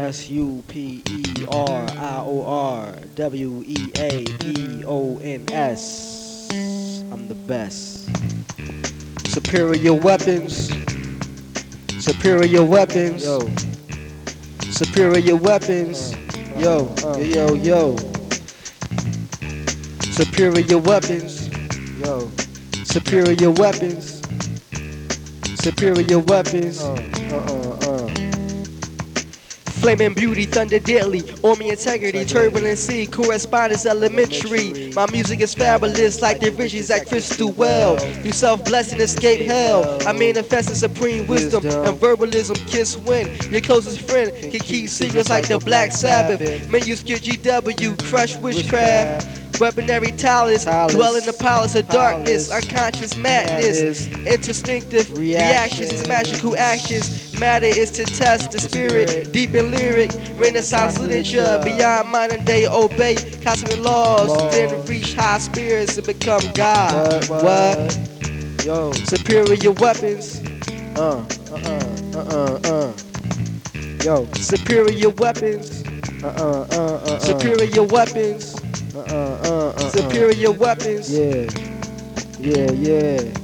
S U P E R I O R W E A P O N S. I'm the best. Superior weapons. Superior weapons. Yo, Superior weapons. Yo, yo, yo, yo. Superior weapons. yo, Superior weapons. Superior weapons. uh, uh, uh, uh. Flaming beauty, thunder daily, army integrity, turbulency, correspondence elementary. My music is fabulous, like the riches at Crystal Well. You self blessing, escape hell. I manifest in supreme wisdom and verbalism. Kiss win. Your closest friend can keep secrets like the Black Sabbath. Man, you your GW, crush witchcraft. Weaponary talents, dwell in the palace of darkness, unconscious madness. Instinctive reactions. is magical actions. Matter is to test the spirit, deep in lyric, Renaissance literature, beyond modern day obey cosmic laws, then reach high spirits and become God. What, what? Yo, Superior weapons, uh, uh, uh, uh, uh. Yo, superior weapons, uh, uh, uh, uh, uh. superior weapons, uh, uh, uh, superior weapons. Yeah, yeah, yeah.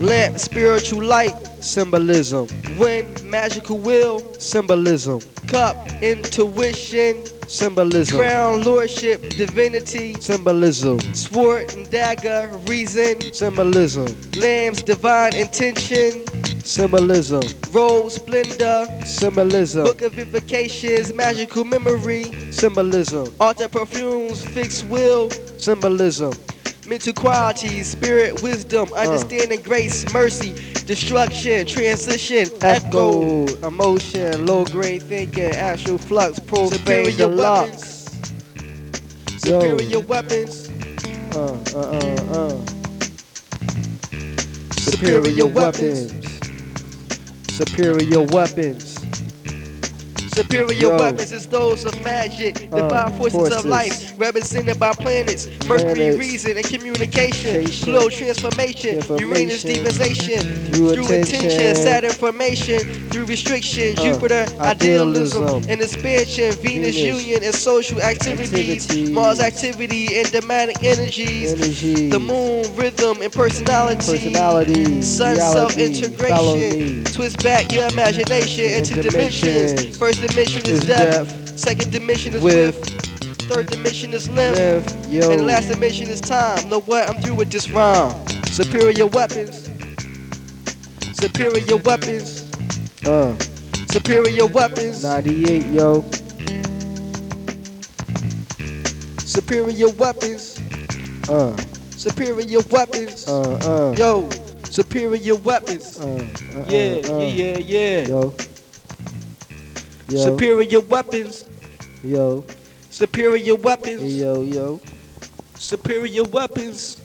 Lamp, spiritual light, symbolism. Wind, magical will, symbolism. Cup, intuition, Symbolism, crown, lordship, divinity. symbolism, Sword and dagger, reason. symbolism, Lambs, divine intention. symbolism, Rose, splendor. symbolism, Book of invocations, magical memory. symbolism, Altar perfumes, fixed will. symbolism, Mental qualities, spirit, wisdom, understanding, grace, mercy, destruction, transition, echo. emotion, low grade thinking, actual flux, deluxe. weapons. Yo. Superior weapons. Uh, uh, uh, uh. Superior weapons. Superior weapons. Superior Yo. weapons is those of magic, Uh, divine forces, of life, represented by planets, Mercury, reason, and communication, slow transformation, Uranus, demonization, Through attention, attention. Saturn formation, through restriction, Uh, Jupiter, idealism, idealism. and expansion, Venus, Venus. union, and social activities, Activities. Mars, activity, and demonic energies, Energy. the moon, rhythm, and personality. Personality. Sun reality, self-integration. Twist back your imagination into dimensions. dimensions. First dimension is, Is depth. depth. Second dimension is Width. width. Third dimension is length. Yo. And last dimension is time. Know what? I'm through with this rhyme. Superior weapons. Superior weapons. Uh, Superior weapons. 98, yo. Superior weapons. Uh, Superior weapons. uh, uh. Yo. Superior weapons. Uh, uh, Yeah, uh, uh. yeah, yeah, yeah. Yo. Yo. Superior weapons. Yo. Superior weapons. Yo, yo. Superior weapons.